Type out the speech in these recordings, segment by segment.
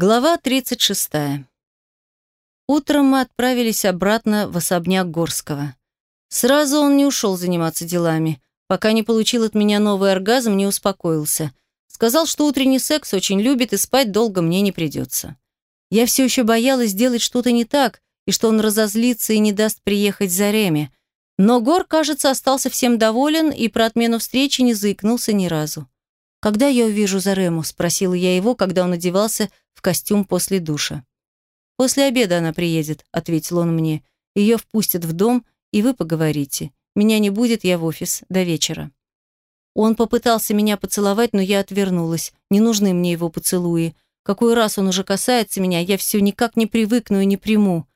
Глава 36. Утром мы отправились обратно в особняк Горского. Сразу он не ушел заниматься делами. Пока не получил от меня новый оргазм, не успокоился. Сказал, что утренний секс очень любит и спать долго мне не придется. Я все еще боялась сделать что-то не так, и что он разозлится и не даст приехать за Реми. Но Гор, кажется, остался всем доволен и про отмену встречи не заикнулся ни разу. «Когда я увижу Зарему?» – спросила я его, когда он одевался в костюм после душа. «После обеда она приедет», – ответил он мне. «Ее впустят в дом, и вы поговорите. Меня не будет, я в офис. До вечера». Он попытался меня поцеловать, но я отвернулась. Не нужны мне его поцелуи. Какой раз он уже касается меня, я все никак не привыкну и не приму.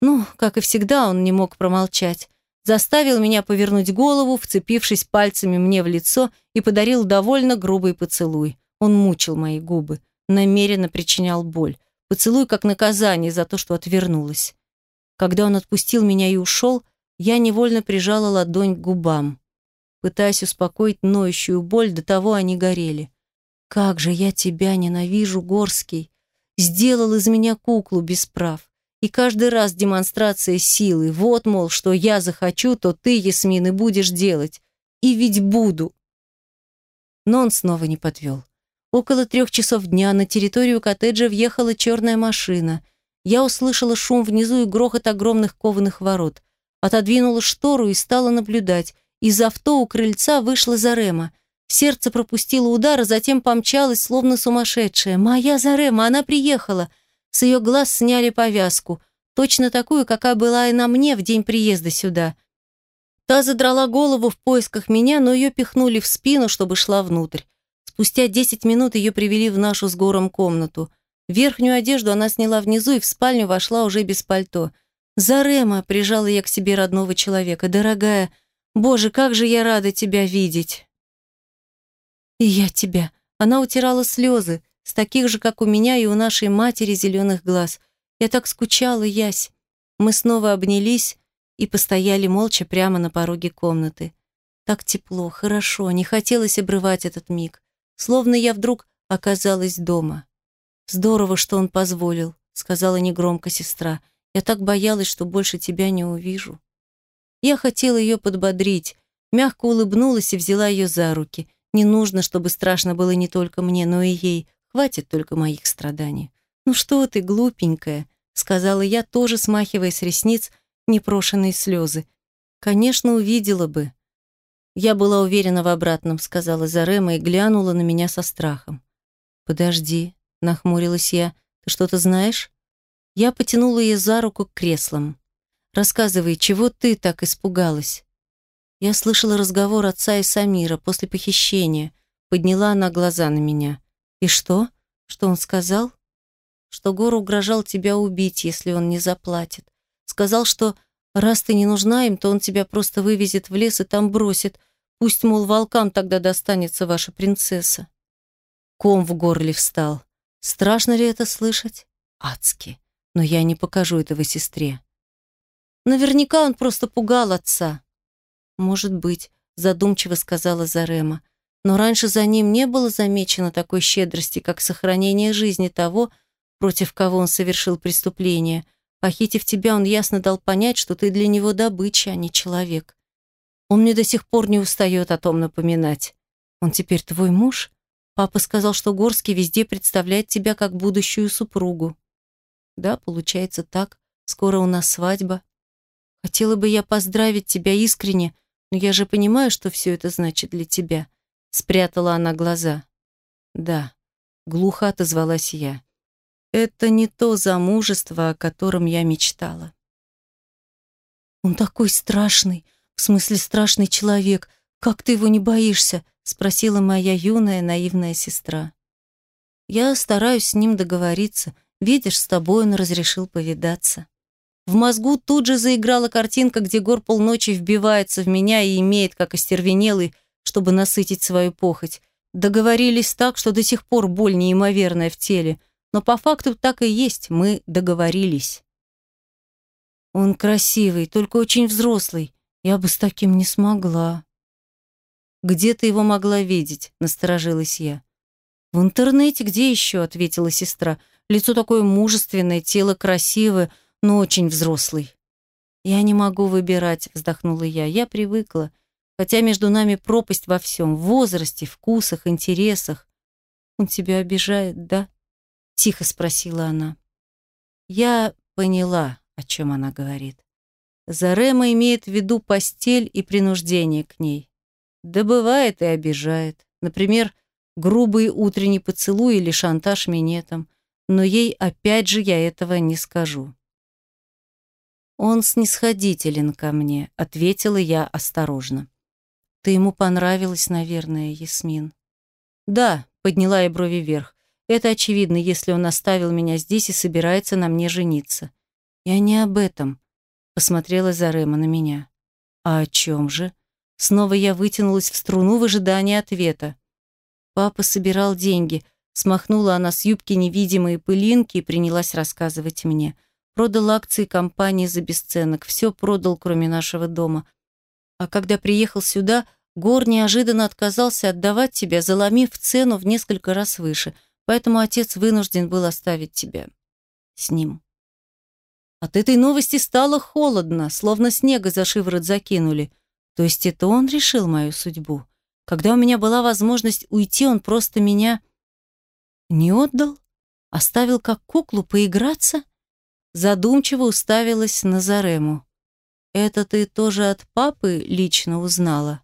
Ну, как и всегда, он не мог промолчать заставил меня повернуть голову, вцепившись пальцами мне в лицо и подарил довольно грубый поцелуй. Он мучил мои губы, намеренно причинял боль. Поцелуй как наказание за то, что отвернулась. Когда он отпустил меня и ушел, я невольно прижала ладонь к губам, пытаясь успокоить ноющую боль, до того они горели. «Как же я тебя ненавижу, Горский! Сделал из меня куклу без прав. И каждый раз демонстрация силы. Вот, мол, что я захочу, то ты, Ясмин, и будешь делать. И ведь буду. Но он снова не подвел. Около трех часов дня на территорию коттеджа въехала черная машина. Я услышала шум внизу и грохот огромных кованых ворот. Отодвинула штору и стала наблюдать. Из авто у крыльца вышла Зарема. Сердце пропустило удар, а затем помчалось, словно сумасшедшая. «Моя Зарема, она приехала!» С ее глаз сняли повязку, точно такую, какая была и на мне в день приезда сюда. Та задрала голову в поисках меня, но ее пихнули в спину, чтобы шла внутрь. Спустя десять минут ее привели в нашу с гором комнату. Верхнюю одежду она сняла внизу и в спальню вошла уже без пальто. «Зарема!» — прижала я к себе родного человека. «Дорогая, боже, как же я рада тебя видеть!» «И я тебя!» Она утирала слезы, с таких же, как у меня и у нашей матери зеленых глаз. Я так скучала, Ясь. Мы снова обнялись и постояли молча прямо на пороге комнаты. Так тепло, хорошо, не хотелось обрывать этот миг. Словно я вдруг оказалась дома. «Здорово, что он позволил», — сказала негромко сестра. «Я так боялась, что больше тебя не увижу». Я хотела ее подбодрить, мягко улыбнулась и взяла ее за руки. Не нужно, чтобы страшно было не только мне, но и ей. Хватит только моих страданий. «Ну что ты, глупенькая», — сказала я, тоже смахивая с ресниц непрошенные слезы. «Конечно, увидела бы». «Я была уверена в обратном», — сказала Зарема и глянула на меня со страхом. «Подожди», — нахмурилась я, — «ты что-то знаешь?» Я потянула ее за руку к креслам. «Рассказывай, чего ты так испугалась?» Я слышала разговор отца и Самира после похищения. Подняла она глаза на меня. «И что? Что он сказал?» «Что Гор угрожал тебя убить, если он не заплатит. Сказал, что раз ты не нужна им, то он тебя просто вывезет в лес и там бросит. Пусть, мол, волкам тогда достанется ваша принцесса». Ком в горле встал. Страшно ли это слышать? Адски. Но я не покажу этого сестре. Наверняка он просто пугал отца. Может быть, задумчиво сказала Зарема. Но раньше за ним не было замечено такой щедрости, как сохранение жизни того, против кого он совершил преступление. Похитив тебя, он ясно дал понять, что ты для него добыча, а не человек. Он мне до сих пор не устает о том напоминать. Он теперь твой муж? Папа сказал, что Горский везде представляет тебя как будущую супругу. Да, получается так. Скоро у нас свадьба. Хотела бы я поздравить тебя искренне, но я же понимаю, что все это значит для тебя. Спрятала она глаза. Да, глухо отозвалась я. Это не то замужество, о котором я мечтала. Он такой страшный, в смысле страшный человек. Как ты его не боишься? спросила моя юная наивная сестра. Я стараюсь с ним договориться. Видишь, с тобой он разрешил повидаться. В мозгу тут же заиграла картинка, где Гор полночи вбивается в меня и имеет, как остервенелый, чтобы насытить свою похоть. Договорились так, что до сих пор боль неимоверная в теле. Но по факту так и есть, мы договорились. Он красивый, только очень взрослый. Я бы с таким не смогла. Где ты его могла видеть? Насторожилась я. В интернете, где еще? Ответила сестра. Лицо такое мужественное, тело красивое, но очень взрослый. «Я не могу выбирать», — вздохнула я. «Я привыкла. Хотя между нами пропасть во всем. В возрасте, вкусах, интересах. Он тебя обижает, да?» Тихо спросила она. Я поняла, о чем она говорит. Зарема имеет в виду постель и принуждение к ней. Да бывает и обижает. Например, грубый утренний поцелуй или шантаж минетом. Но ей опять же я этого не скажу. «Он снисходителен ко мне», — ответила я осторожно. «Ты ему понравилась, наверное, Ясмин?» «Да», — подняла я брови вверх. «Это очевидно, если он оставил меня здесь и собирается на мне жениться». «Я не об этом», — посмотрела Зарема на меня. «А о чем же?» Снова я вытянулась в струну в ожидании ответа. Папа собирал деньги. Смахнула она с юбки невидимые пылинки и принялась рассказывать мне — Продал акции компании за бесценок. Все продал, кроме нашего дома. А когда приехал сюда, Гор неожиданно отказался отдавать тебя, заломив цену в несколько раз выше. Поэтому отец вынужден был оставить тебя с ним. От этой новости стало холодно, словно снега за шиворот закинули. То есть это он решил мою судьбу? Когда у меня была возможность уйти, он просто меня не отдал? Оставил как куклу поиграться? задумчиво уставилась на Зарему. «Это ты тоже от папы лично узнала?»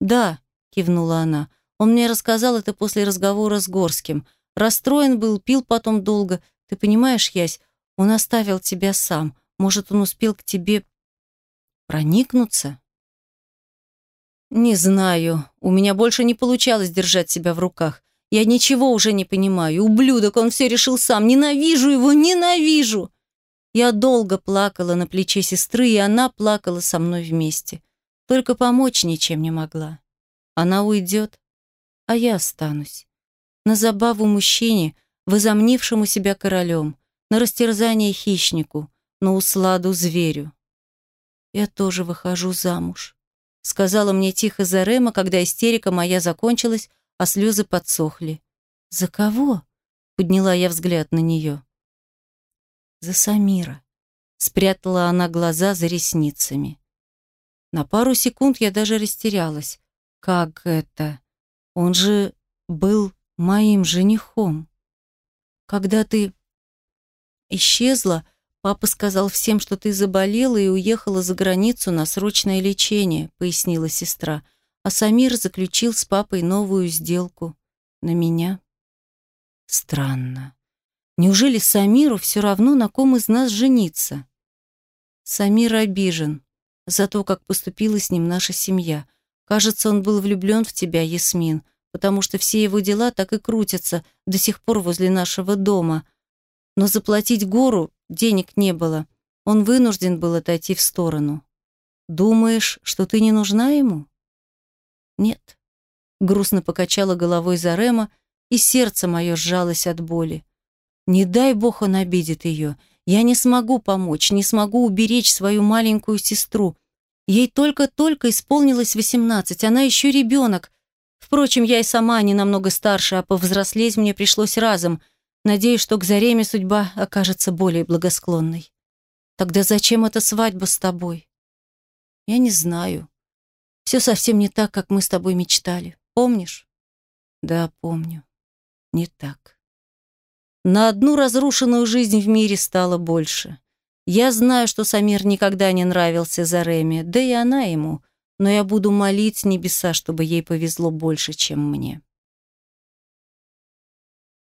«Да», — кивнула она. «Он мне рассказал это после разговора с Горским. Расстроен был, пил потом долго. Ты понимаешь, Ясь, он оставил тебя сам. Может, он успел к тебе проникнуться?» «Не знаю. У меня больше не получалось держать себя в руках. Я ничего уже не понимаю. Ублюдок, он все решил сам. Ненавижу его, ненавижу!» Я долго плакала на плече сестры, и она плакала со мной вместе. Только помочь ничем не могла. Она уйдет, а я останусь. На забаву мужчине, возомнившему себя королем, на растерзание хищнику, на усладу зверю. «Я тоже выхожу замуж», — сказала мне тихо Зарема, когда истерика моя закончилась, а слезы подсохли. «За кого?» — подняла я взгляд на нее за Самира. Спрятала она глаза за ресницами. На пару секунд я даже растерялась. Как это? Он же был моим женихом. Когда ты исчезла, папа сказал всем, что ты заболела и уехала за границу на срочное лечение, пояснила сестра. А Самир заключил с папой новую сделку на меня. Странно. Неужели Самиру все равно, на ком из нас жениться? Самир обижен за то, как поступила с ним наша семья. Кажется, он был влюблен в тебя, Ясмин, потому что все его дела так и крутятся до сих пор возле нашего дома. Но заплатить гору денег не было. Он вынужден был отойти в сторону. Думаешь, что ты не нужна ему? Нет. Грустно покачала головой Зарема, и сердце мое сжалось от боли. Не дай бог он обидит ее. Я не смогу помочь, не смогу уберечь свою маленькую сестру. Ей только-только исполнилось восемнадцать, она еще ребенок. Впрочем, я и сама не намного старше, а повзрослеть мне пришлось разом. Надеюсь, что к Зареме судьба окажется более благосклонной. Тогда зачем эта свадьба с тобой? Я не знаю. Все совсем не так, как мы с тобой мечтали. Помнишь? Да, помню. Не так. На одну разрушенную жизнь в мире стало больше. Я знаю, что Самир никогда не нравился Зареме, да и она ему, но я буду молить небеса, чтобы ей повезло больше, чем мне.